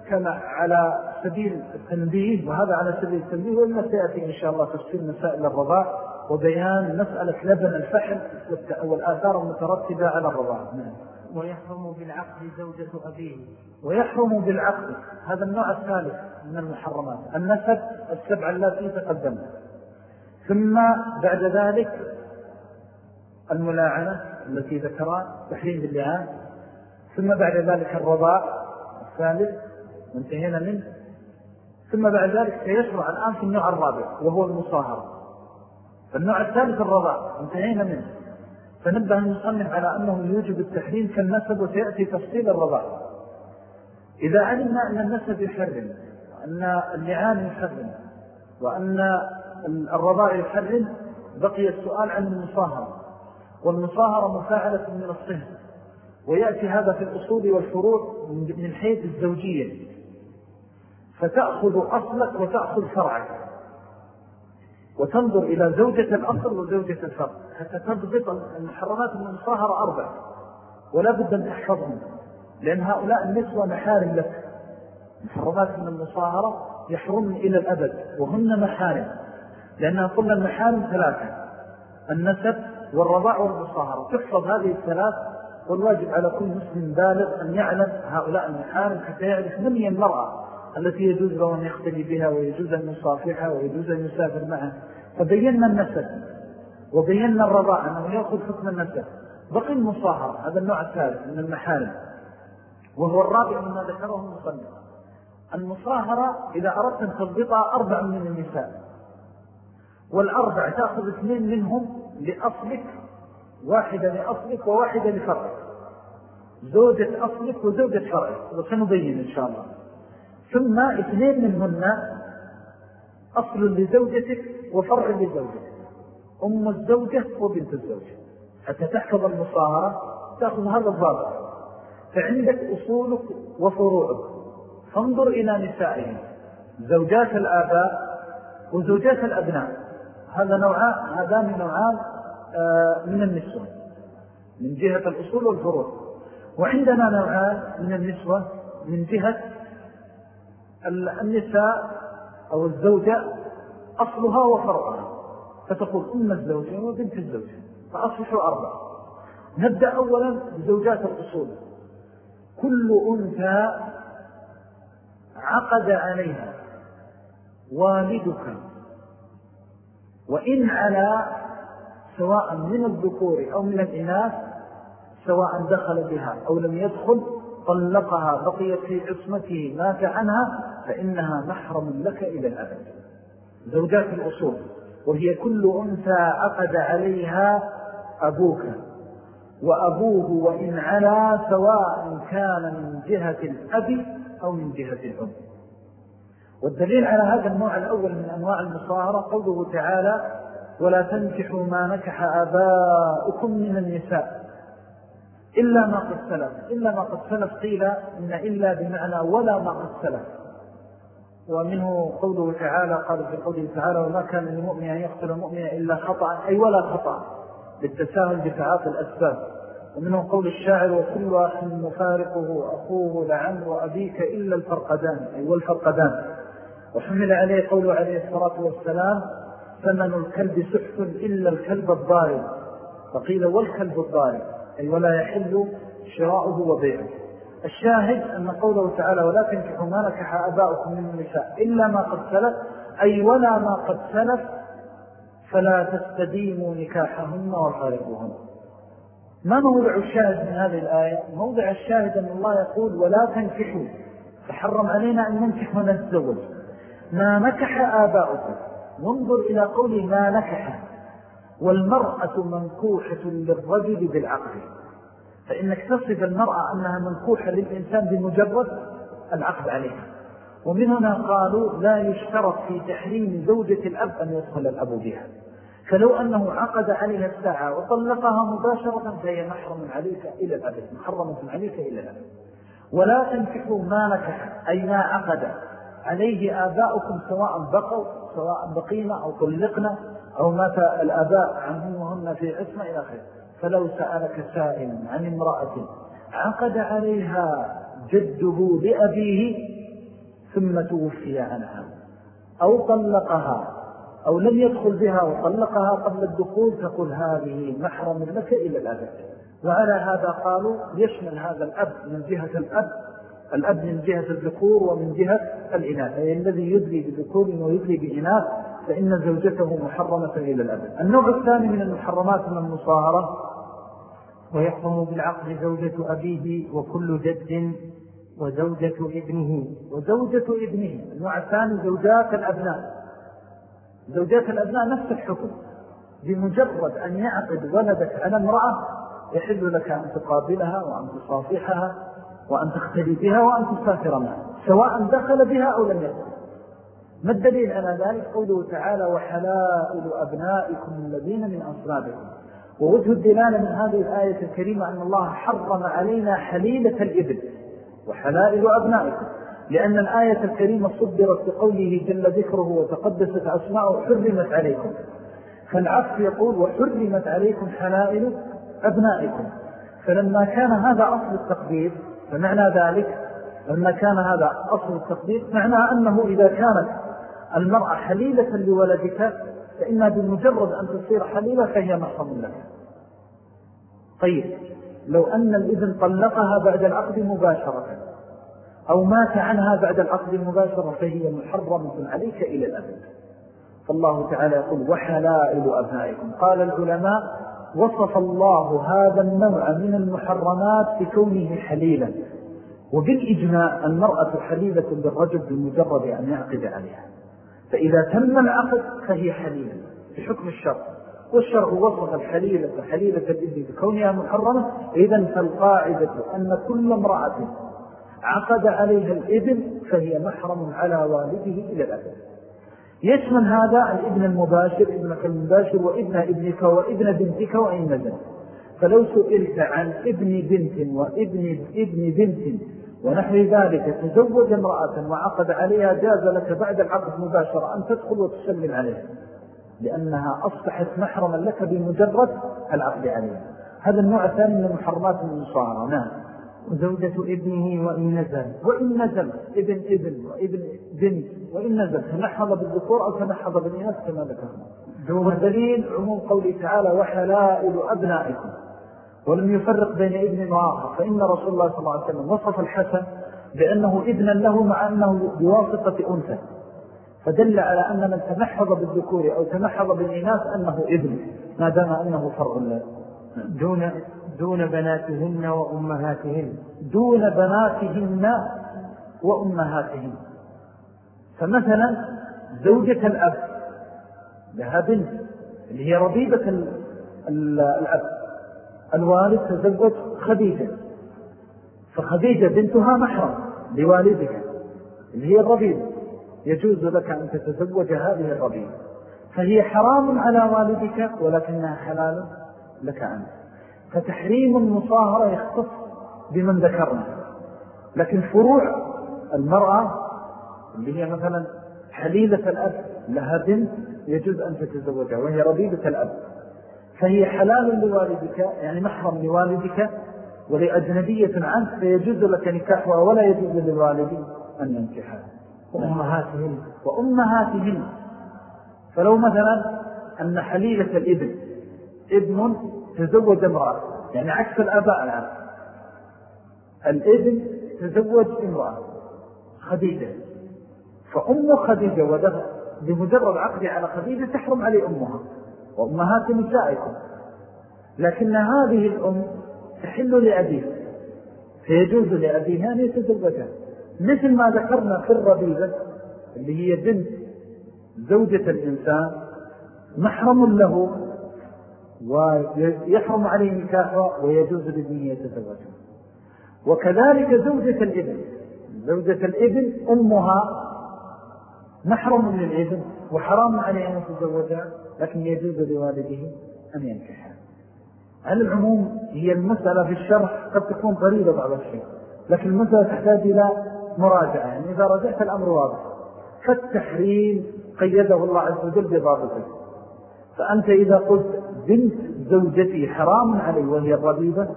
كما على سبيل التنبيه وهذا على سبيل التنبيه وإما سيأتي إن شاء الله تفسير مسائل الرضاع وبيان مسألة لبن الفحل والآثار المترتبة على الرضاع. نعم. ويحرم بالعقد زوجة أبيه. ويحرم بالعقد. هذا النوع الثالث من المحرمات. النسب السبع التي تقدم ثم بعد ذلك الملاعنة التي ذكرها تحريم باللعان. ثم بعد ذلك الرضاع الثالث وانتهينا منه. ثم بعد ذلك سيشرع الآن في النوع الرابع وهو المصاهرة. فالنوع الثالث الرضاع انتهينا منه. فنبه المصنف على أنه يوجب التحريم كالنسب وسيأتي تفصيل الرضاع. إذا علمنا أن النسب يحرم وأن اللعان يحرم وأن الرضاع يحرم بقي السؤال عن المصاهرة. والمصاهرة مفاعلة من الصهر. ويأتي هذا في الأصول والفروع من حيث الزوجية. فتأخذ أصلك وتأخذ فرعك وتنظر إلى زوجة الأصل وزوجة الفرع حتى تضبط المحرمات المصاهرة أربع. ولا بد أن تحفظهم. لأن هؤلاء النسوة محارم لك. محرمات من المصاهرة يحرمن إلى الأبد. وهن محارم. لأنها قلنا المحارم ثلاثة. النسب والرضاع والمصاهرة. تحفظ هذه الثلاث والواجب على كل مسلم بالغ أن يعلم هؤلاء المحارم حتى يعرف من هي المرأة التي يجوز له أن يختلي بها ويجوز أن يصافحها ويجوز أن يسافر معها. فبينا النسب وبينا الرضاع أنه يأخذ حكم النسب. بقي المصاهرة هذا النوع الثالث من المحارم. وهو الرابع مما ذكره المصنف. المصاهرة إذا أردت أن تضبطها أربع من النساء. والأربع تأخذ اثنين منهم لأصلك واحدة لأصلك وواحدة لفرعك. زوجة أصلك وزوجة فرعك. وسنبين إن شاء الله. ثم اثنين منهن أصل لزوجتك وفرع لزوجتك. أم الزوجة وبنت الزوجة. حتى تحفظ المصاهرة تأخذ هذا الضابط. فعندك أصولك وفروعك. فانظر إلى نسائهم. زوجات الآباء وزوجات الأبناء. هذا نوعان هذان نوعان آه، من النسوة من جهة الأصول والفروع. وعندنا نوعان من النسوة من جهة النساء أو الزوجة أصلها وفرعها. فتقول أم الزوجة وبنت الزوجة فأصلحوا أربع نبدأ أولا بزوجات الأصول. كل أنثى عقد عليها والدك وإن على سواء من الذكور أو من الإناث سواء دخل بها أو لم يدخل طلقها بقيت في عصمته مات عنها فإنها محرم لك إلى الأبد. زوجات الأصول. وهي كل أنثى عقد عليها أبوك. وأبوه وإن علا سواء كان من جهة الأب أو من جهة الأم. والدليل على هذا النوع الأول من أنواع المصاهرة قوله تعالى ولا تنكحوا ما نكح آباؤكم من النساء إلا ما قد سلف إلا ما قد سلف قيل إن إلا بمعنى ولا ما قد سلف. ومنه قوله تعالى قال في قوله تعالى وما كان للمؤمن أن يقتل المؤمن إلا خطأ أي ولا خطأ بالتساهل بتعاطي الأسباب. ومنه قول الشاعر وكل أخ مفارقه أخوه لعن وأبيك إلا الفرقدان أي والفرقدان. وحمل عليه قوله عليه الصلاة والسلام ثمن الكلب سحف إلا الكلب الضارب. فقيل والكلب الضارب؟ أي ولا يحل شراؤه وبيعه. الشاهد أن قوله تعالى ولا تنكحوا ما نكح أباؤكم من النساء إلا ما قد سلف أي ولا ما قد سلف فلا تستديموا نكاحهن وفارقهن ما موضع الشاهد من هذه الآية؟ موضع الشاهد أن الله يقول ولا تنكحوا. فحرم علينا أن ننكح ونتزوج. ما نكح آباؤكم. وانظر إلى قول ما نكح. والمرأة منكوحة للرجل بالعقل فإنك تصف المرأة أنها منكوحة للإنسان بمجرد العقد عليها. ومن هنا قالوا لا يشترط في تحريم زوجة الأب أن يدخل الأب بها. فلو أنه عقد عليها الساعة وطلقها مباشرة فهي محرم عليك إلى الأبد محرمة عليك إلى الأبد. ولا تنكحوا ما نكح أي ما عقد. عليه آباؤكم سواء بقوا سواء بقينا أو طلقنا أو مات الآباء عنهم وهن في عصمة إلى خير فلو سألك سائل عن امرأة عقد عليها جده لأبيه ثم توفي عنها أو طلقها أو لم يدخل بها وطلقها قبل الدخول تقول هذه محرم لك إلى الأبد. وعلى هذا قالوا يشمل هذا الأب من جهة الأب. الأب من جهة الذكور ومن جهة الإناث أي الذي يدري بذكور ويدري بإناث فإن زوجته محرمة إلى الأبد. النوع الثاني من المحرمات من المصاهرة ويحرم بالعقل زوجة أبيه وكل جد وزوجة ابنه. وزوجة ابنه النوع الثاني زوجات الأبناء. زوجات الأبناء نفس الحكم. بمجرد أن يعقد ولدك على امرأة يحل لك أن تقابلها وأن تصافحها. وأن تختلي بها وأن تسافر معها سواء دخل بها أو لم يدخل. ما الدليل على ذلك؟ قوله تعالى وحلائل أبنائكم الذين من أصلابكم ووجه الدلالة من هذه الآية الكريمة أن الله حرم علينا حليلة الإبن وحلائل أبنائكم لأن الآية الكريمة صدرت بقوله جل ذكره وتقدست أسماءه حرمت عليكم. فالعكس يقول وحرمت عليكم حلائل أبنائكم. فلما كان هذا أصل التقدير فمعنى ذلك لما كان هذا أصل التقدير معنى أنه إذا كانت المرأة حليلة لولدك فإنها بمجرد أن تصير حليلة فهي محرم لك. طيب لو أن الإذن طلقها بعد العقد مباشرة أو مات عنها بعد العقد المباشرة فهي محرمة عليك إلى الأبد. فالله تعالى يقول وحلائل أبنائكم قال العلماء وصف الله هذا النوع من المحرمات بكونه حليلا. وبالإجماع المرأة حليلة بالرجل بمجرد أن يعقد عليها. فإذا تم العقد فهي حليلة بحكم الشرع. والشرع وصف الحليلة حليلة الإذن بكونها محرمة. إذن فالقاعدة أن كل امرأة عقد عليها الإذن فهي محرم على والده إلى الأبد. يشمل هذا الابن المباشر ابنك المباشر وابن ابنك وابن بنتك وإن نزل فلو سئلت عن ابن بنت وابن ابن بنت ونحو ذلك تزوج امرأة وعقد عليها جاز لك بعد العقد مباشرة أن تدخل وتسلم عليها. لأنها أصبحت محرما لك بمجرد العقد عليها. هذا النوع الثاني من المحرمات المصارة نعم. وزوجة ابنه وإن نزل. وإن نزل. ابن ابن وإبن بنت وإن نزل. تنحض بالذكور أو تنحض بالإناث كما ذكرنا. والدليل عموم قوله تعالى وحلائل أبنائكم. ولم يفرق بين ابن وآخر. فإن رسول الله صلى الله عليه وسلم وصف الحسن بأنه ابنا له مع أنه بواسطة أنثى. فدل على أن من تنحض بالذكور أو تنحض بالإناث أنه ابن ما دام أنه فرع دون دون بناتهن وأمهاتهن دون بناتهن وأمهاتهن. فمثلا زوجة الأب لها بنت اللي هي ربيبة الأب الوالد تزوج خديجة. فخديجة بنتها محرم لوالدها اللي هي الربيبة. يجوز لك أن تتزوج هذه الربيبة. فهي حرام على والدك ولكنها حلال لك أنت. فتحريم المصاهرة يختص بمن ذكرنا. لكن فروع المرأة اللي هي مثلا حليلة الأب لها بنت يجوز أن تتزوجها وهي ربيبة الأب. فهي حلال لوالدك يعني محرم لوالدك ولأجنبية عنك فيجوز لك نكاحها ولا يجوز للوالد أن ينكحها. وأمهاتهن وأمهاتهن. فلو مثلا أن حليلة الإبن إبن تزوج امرأة. يعني عكس الآباء الآن. الابن تزوج امرأة خديجة. فأم خديجة ودخل بمجرد عقد على خديجة تحرم عليه أمها وأمهات نسائكم. لكن هذه الأم تحل لأبيه فيجوز لأبيها أن يتزوجها. مثل ما ذكرنا في الربيبة اللي هي بنت زوجة الإنسان محرم له ويحرم عليه نكاحه ويجوز لابنه يتزوجها وكذلك زوجة الإبن. زوجة الإبن أمها محرم للإبن وحرام عليه أن يتزوجها لكن يجوز لوالده أن ينكحها. على العموم هي المسألة في الشرح قد تكون قريبة بعض الشيء لكن المسألة تحتاج إلى مراجعة. يعني إذا رجعت الأمر واضح فالتحريم قيده الله عز وجل بضابطه. فأنت إذا قلت بنت زوجتي حرام علي وهي الربيبة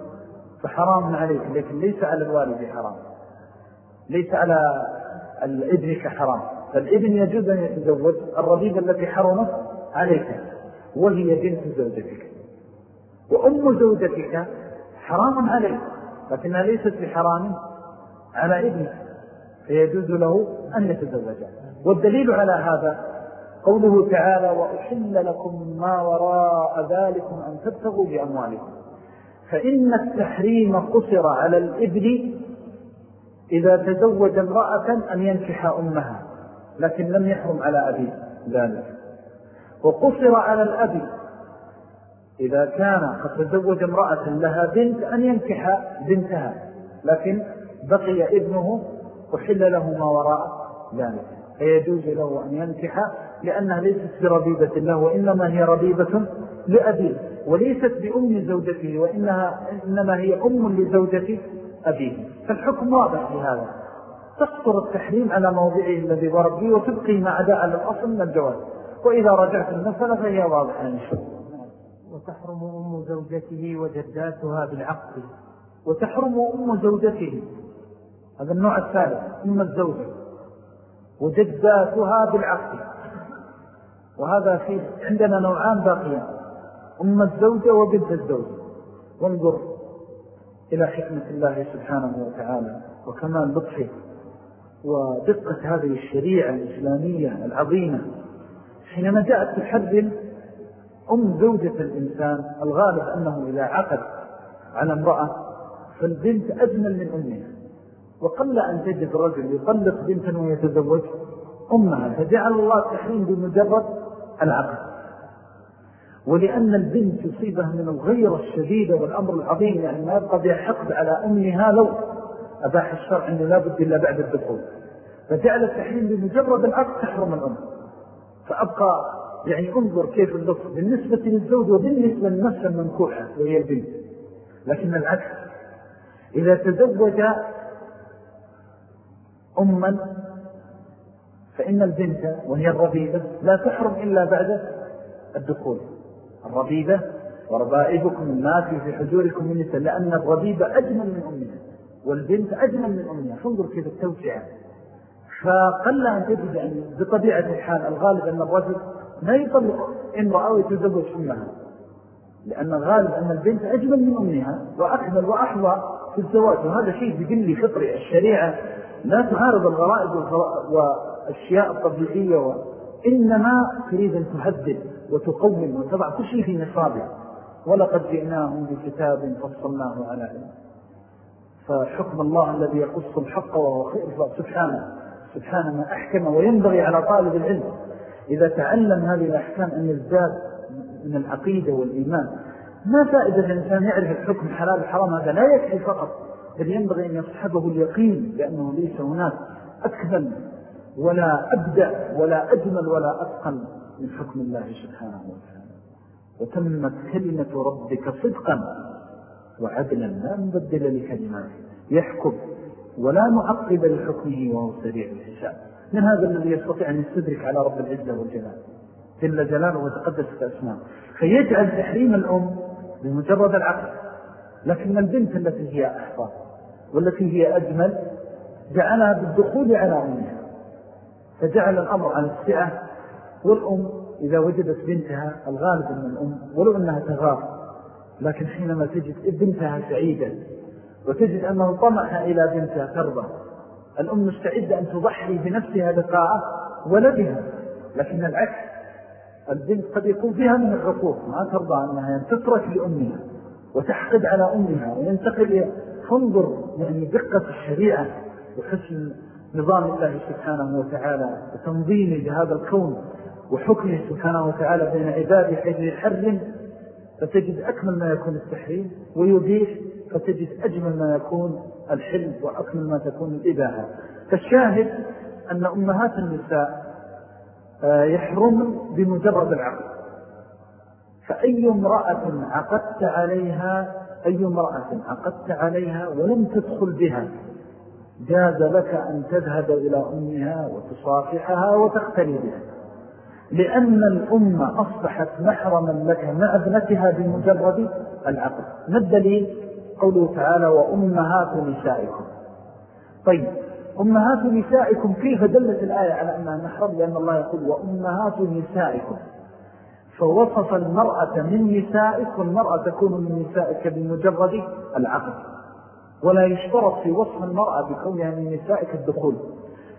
فحرام عليك لكن ليس على الوالد حرام. ليس على الابن حرام. فالابن يجوز أن يتزوج الربيبة التي حرمت عليك وهي بنت زوجتك. وأم زوجتك حرام عليك لكنها ليست بحرام على ابنك. فيجوز له أن يتزوجها والدليل على هذا قوله تعالى وأحل لكم ما وراء ذلكم أن تبتغوا بأموالكم. فإن التحريم قصر على الإبن إذا تزوج امرأة أن ينكح أمها لكن لم يحرم على أبي ذلك. وقصر على الأبي إذا كان قد تزوج امرأة لها بنت أن ينكح بنتها لكن بقي ابنه وحل له ما وراء ذلك. فيجوز له أن ينكح لأنها ليست بربيبة الله وإنما هي ربيبة لأبيه وليست بأم زوجته وإنها إنما هي أم لزوجة أبيه. فالحكم واضح في هذا. تقصر التحريم على موضعه الذي ضرب به وتبقي ما عدا على الأصل من الجواز وإذا رجعت المسألة فهي واضحة إن شاء الله. وتحرم أم زوجته وجداتها بالعقد. وتحرم أم زوجته. هذا النوع الثالث أم الزوجة وجداتها بالعقد. وهذا في عندنا نوعان باقيان. أم الزوجة وبنت الزوجة وانظر إلى حكمة الله سبحانه وتعالى. وكمان لطفه ودقة هذه الشريعة الإسلامية العظيمة. حينما جاءت تحرم أم زوجة الإنسان الغالب أنه إذا عقد على امرأة فالبنت أجمل من أمها. وقل أن تجد رجل يطلق بنتا ويتزوج أمها فجعل الله التحريم بمجرد العقد ولأن البنت يصيبها من الغيرة الشديدة والأمر العظيم يعني ما يبقى بها حقد على أمها لو أباح الشرع أنه لا بد إلا بعد الدخول. فجعل التحريم بمجرد العقد تحرم الأم. فأبقى يعني انظر كيف اللطف بالنسبة للزوج وبالنسبة للنفس المنكوحة وهي البنت. لكن العكس. إذا تزوج أما فإن البنت وهي الربيبة لا تحرم إلا بعد الدخول. الربيبة وربائبكم الناس في حجوركم من نساء لأن الربيبة أجمل من أمها والبنت أجمل من أمها. فانظر كيف التوسعة فقل أن تجد يعني بطبيعة الحال الغالب أن الرجل ما يطلق امرأة ويتزوج أمها لأن الغالب أن البنت أجمل من أمها وأكمل وأحظى في الزواج. وهذا شيء بجلي فطري. الشريعة لا تعارض الغرائب والأشياء الطبيعية وإنما تريد أن تهدد وتقوم وتضع كل شيء في نصابه ولقد جئناهم بكتاب فصلناه على علم. فحكم الله الذي يقص الحق وهو خير. سبحانه سبحانه ما أحكم وينبغي على طالب العلم. إذا تعلم هذه الأحكام أن يزداد من العقيدة والإيمان. ما فائدة الإنسان يعرف الحكم حلال وحرام هذا لا يكفي فقط. بل ينبغي أن يصحبه اليقين لأنه ليس هناك أكمل ولا أبدأ ولا أجمل ولا أثقل من حكم الله سبحانه وتعالى. وتمت كلمة ربك صدقا وعدلا لا مبدل لكلماته يحكم ولا معقب لحكمه وهو سريع الحساب. من هذا الذي يستطيع أن يستدرك على رب العزة والجلال؟ جل جلاله وتقدست أسماء فيجعل تحريم الأم بمجرد العقل لكن البنت التي هي أحفظ والتي هي أجمل جعلها بالدخول على أمها. فجعل الأمر على السعة والأم إذا وجدت بنتها الغالب من الأم ولو أنها تغار لكن حينما تجد بنتها سعيدة وتجد أنه طمح إلى بنتها ترضى الأم مستعدة أن تضحي بنفسها لقاء ولدها لكن العكس البنت قد يكون فيها من الرقوق ما ترضى أنها تترك لأمها وتحقد على أمها وينتقل فانظر يعني دقة الشريعة وحسن نظام الله سبحانه وتعالى وتنظيمه لهذا الكون وحكمه سبحانه وتعالى بين عباده حيث يحرم فتجد أكمل ما يكون التحريم ويبيح فتجد أجمل ما يكون الحلم وأكمل ما تكون الإباحة. فالشاهد أن أمهات النساء آه، يحرم بمجرد العقد. فأي امرأة عقدت عليها أي امرأة عقدت عليها ولم تدخل بها جاز لك أن تذهب إلى أمها وتصافحها وتختلي بها. لأن الأمة أصبحت محرما لك مع ابنتها بمجرد العقد. ما الدليل؟ قوله تعالى وأمهات نسائكم. طيب أمهات نسائكم كيف دلت الآية على أنها محرم؟ لأن الله يقول وأمهات نسائكم. فوصف المرأة من نسائك والمرأة تكون من نسائك بمجرد العقد. ولا يشترط في وصف المرأة بكونها من نسائك الدخول.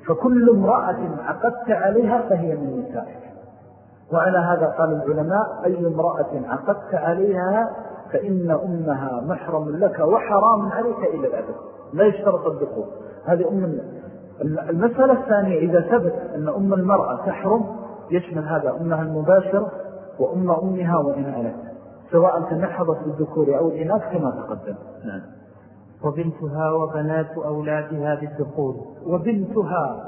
فكل امرأة عقدت عليها فهي من نسائك. وعلى هذا قال العلماء أي امرأة عقدت عليها فإن أمها محرم لك وحرام عليك إلى الأبد. لا يشترط الدخول. هذه أم المسألة الثانية إذا ثبت أن أم المرأة تحرم يشمل هذا أمها المباشرة وأم أمها وإن ألت سواء تنحضت بالذكور أو الإناث كما تقدم. نعم. وبنتها وبنات أولادها بالدخول. وبنتها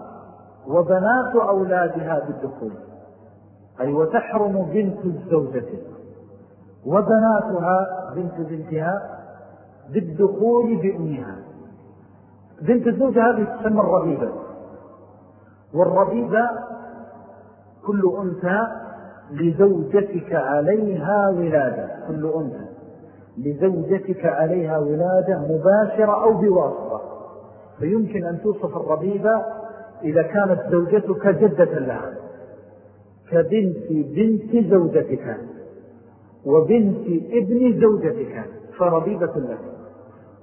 وبنات أولادها بالدخول. أي وتحرم بنت الزوجة وبناتها بنت بنتها بالدخول بأمها. بنت الزوجة هذه تسمى الربيبة. والربيبة كل أنثى لزوجتك عليها ولادة. كل أنثى. لزوجتك عليها ولادة مباشرة أو بواسطة. فيمكن أن توصف الربيبة إذا كانت زوجتك جدة لها. كبنت بنت زوجتك وبنت ابن زوجتك فربيبة لك.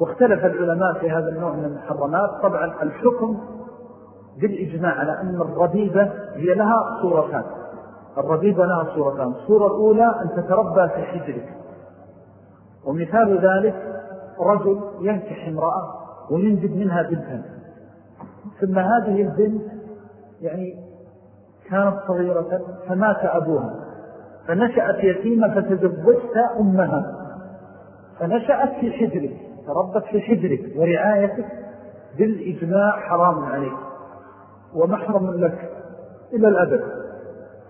واختلف العلماء في هذا النوع من المحرمات. طبعا الحكم بالإجماع على أن الربيبة هي لها صورتان. الربيبة لها صورتان. الصورة الأولى أن تتربى في حجرك. ومثال ذلك رجل ينكح امرأة وينجد منها بنتا. ثم هذه البنت يعني كانت صغيرة فمات أبوها. فنشأت يتيمة فتزوجت أمها. فنشأت في حجرك تربت في حجرك ورعايتك بالإجماع حرام عليك ومحرم لك إلى الأبد.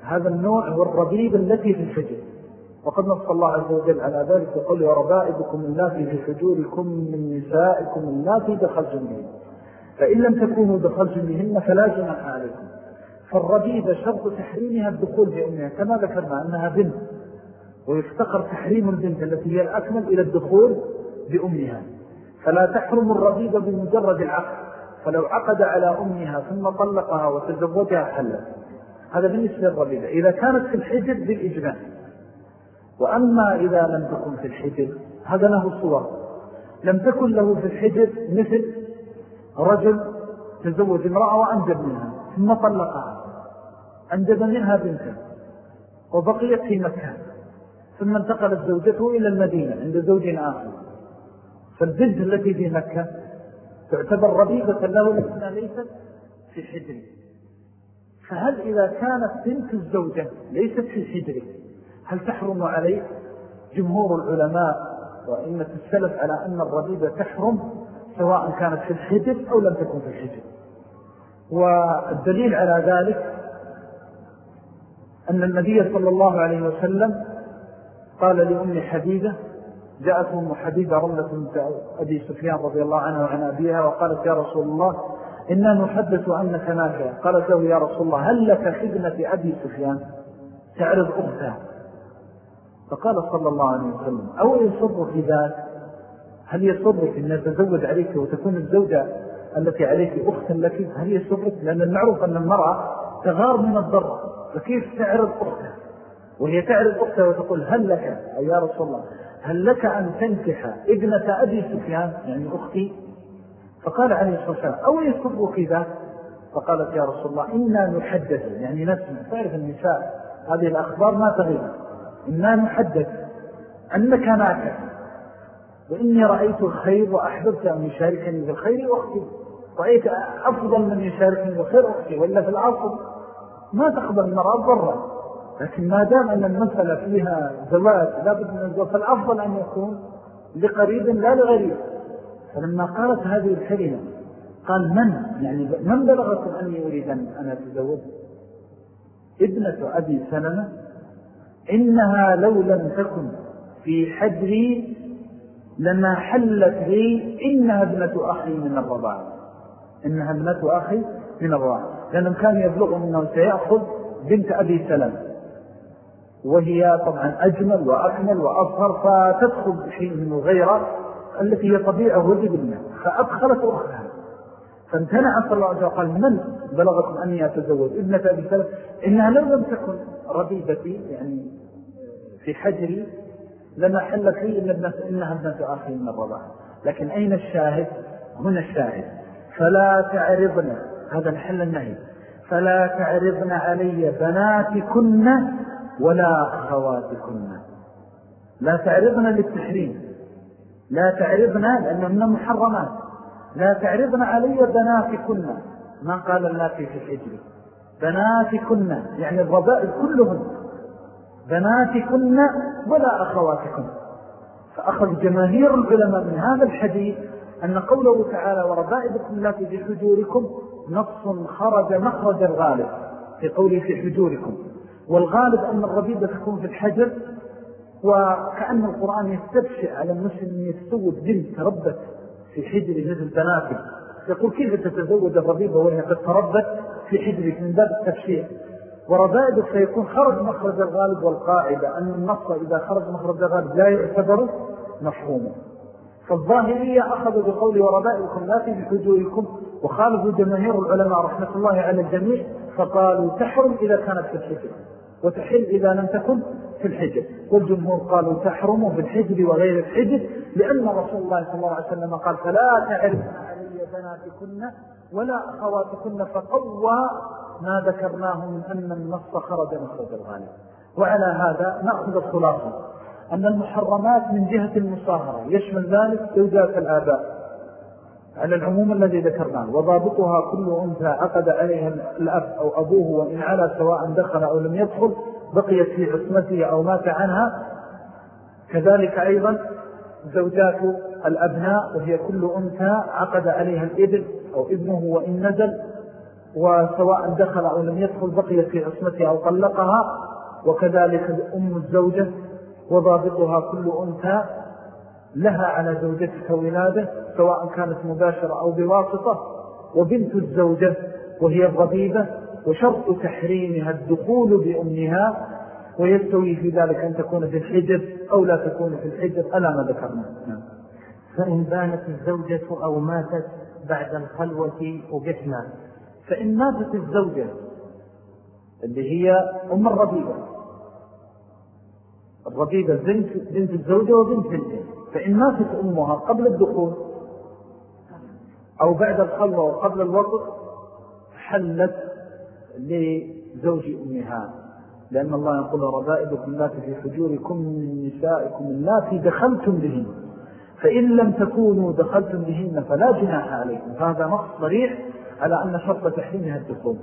هذا النوع هو الربيب التي في الحجر. وقد نص الله عز وجل على ذلك يقول وربائبكم الناتي في حجوركم من نسائكم الناتي دخلتم بهن فإن لم تكونوا دخلتم بهن فلا جناح عليكم. فالربيبة شرط تحريمها الدخول بأمها كما ذكرنا أنها بنت. ويفتقر تحريم البنت التي هي الأكمل إلى الدخول بأمها. فلا تحرم الربيبة بمجرد العقد. فلو عقد على أمها ثم طلقها وتزوجها حلت. هذا بالنسبة للربيبة إذا كانت في الحجر بالإجماع. وأما إذا لم تكن في الحجر هذا له صور لم تكن له في الحجر مثل رجل تزوج امرأة وأنجب منها ثم طلقها. أنجب منها بنتا وبقيت في مكة. ثم انتقلت زوجته إلى المدينة عند زوج آخر. فالبنت التي في مكة تعتبر ربيبة له لكنها ليست في حجره فهل إذا كانت بنت الزوجة ليست في حجره هل تحرم عليه جمهور العلماء وإنة السلف على أن الربيبة تحرم سواء كانت في الحجر أو لم تكن في الحجر والدليل على ذلك أن النبي صلى الله عليه وسلم قال لأم حبيبة جاءت أم حبيبة رملة أبي سفيان رضي الله عنه وعن أبيها وقالت يا رسول الله إنا نحدث أنك نافع. قالت له يا رسول الله هل لك خدمة أبي سفيان؟ تعرض أختها. فقال صلى الله عليه وسلم أو يصر في ذات هل يصرك أن يتزوج عليك وتكون الزوجة التي عليك أختا لك؟ هل يصرك لأن المعروف أن المرأة تغار من الضرر فكيف تعرض أختها؟ وهي تعرض أختها وتقول هل لك؟ أي يا رسول الله هل لك أن تنكح ابنة أبي سفيان؟ يعني أختي. فقال عليه الصلاة والسلام أو يصرك ذا فقالت يا رسول الله إنا نحدث. يعني نسمع تعرف النساء هذه الأخبار ما تغيب. إنا نحدث أنك ناكح وإني رأيت الخير وأحببت أن يشاركني بالخير أختي رأيت أفضل من يشاركني بالخير أختي وإلا في العصر ما تقبل المرأة ضرا لكن ما دام أن المسألة فيها زواج لابد من الزواج. فالأفضل أن يكون لقريب لا لغريب. فلما قالت هذه ابنة أبي سلمة. إنها لو لم تكن في حجري لما حلت لي إنها ابنة أخي من الرضاعة. إنها ابنة أخي من الرضاعة. لأنهم كان يبلغ منه سيأخذ بنت أبي سلمة. وهي طبعا أجمل وأكمل وأظهر فتدخل بشيء من الغيرة التي هي طبيعة وجد الماء فأدخلت أختها. فامتنع صلى الله عليه وسلم قال من بلغكم أني أتزوج؟ ابنة أبي سلم إنها لو لم تكن ربيبتي يعني في حجري لما حلت لي إن إنها ابنة أخي من الرضاعة. لكن أين الشاهد؟ هنا الشاهد. فلا تعرضن هذا محل النهي. فلا تعرضن علي بناتكن ولا أخواتكن لا تعرضن للتحريم. لا تعرضن لأنه من المحرمات لا تعرضن علي بناتكن. ما قال الناتي في الحجر. بناتكن يعني الربائل كلهم بناتكن ولا أخواتكن. فأخذ جماهير العلماء من هذا الحديث أن قوله تعالى وربائبكم التي في حجوركم نص خرج مخرج الغالب في قوله في حجوركم. والغالب أن الربيبة تكون في الحجر وكأن القرآن يستبشع على المسلم يتزوج بنت ربت في حجر مثل بناتك يقول كيف تتزوج الربيبة وهي قد تربت في حجرك من باب التبشيع وربائبك سيكون خرج مخرج الغالب والقاعدة أن النص إذا خرج مخرج الغالب لا يعتبر مفهوما. فالظاهرية أخذوا بقول وربائكم لا في حجوركم وخالفوا جماهير العلماء رحمة الله على الجميع فقالوا تحرم إذا كانت في الحجر وتحل إذا لم تكن في الحجر. والجمهور قالوا تحرم في الحجر وغير الحجر لأن رسول الله صلى الله عليه وسلم قال فلا تعرف علي بناتكن ولا أخواتكن فقوى ما ذكرناه من أن النص خرج مخرج الغالب. وعلى هذا نأخذ الخلاصة أن المحرمات من جهة المصاهرة يشمل ذلك زوجات الآباء. على العموم الذي ذكرناه وضابطها كل أنثى عقد عليها الأب أو أبوه وإن على سواء دخل أو لم يدخل بقيت في عصمته أو مات عنها. كذلك أيضا زوجات الأبناء وهي كل أنثى عقد عليها الإبن أو ابنه وإن نزل وسواء دخل أو لم يدخل بقيت في عصمته أو طلقها. وكذلك أم الزوجة وضابطها كل أنثى لها على زوجتك ولادة سواء كانت مباشرة أو بواسطة. وبنت الزوجة وهي الربيبة وشرط تحريمها الدخول بأمها ويستوي في ذلك أن تكون في الحجر أو لا تكون في الحجر ألا ما ذكرنا. نعم. فإن بانت الزوجة أو ماتت بعد الخلوة أبحنا فإن ماتت الزوجة اللي هي أم الربيبة. الربيبة بنت, بنت الزوجة وبنت بنته فإن ماتت أمها قبل الدخول أو بعد الخلوة وقبل الوقت حلت لزوج أمها لأن الله يقول ربائبكم التي في حجوركم من نسائكم التي دخلتم بهن فإن لم تكونوا دخلتم بهن فلا جناح عليكم. فهذا نص صريح على أن شرط تحريمها الدخول.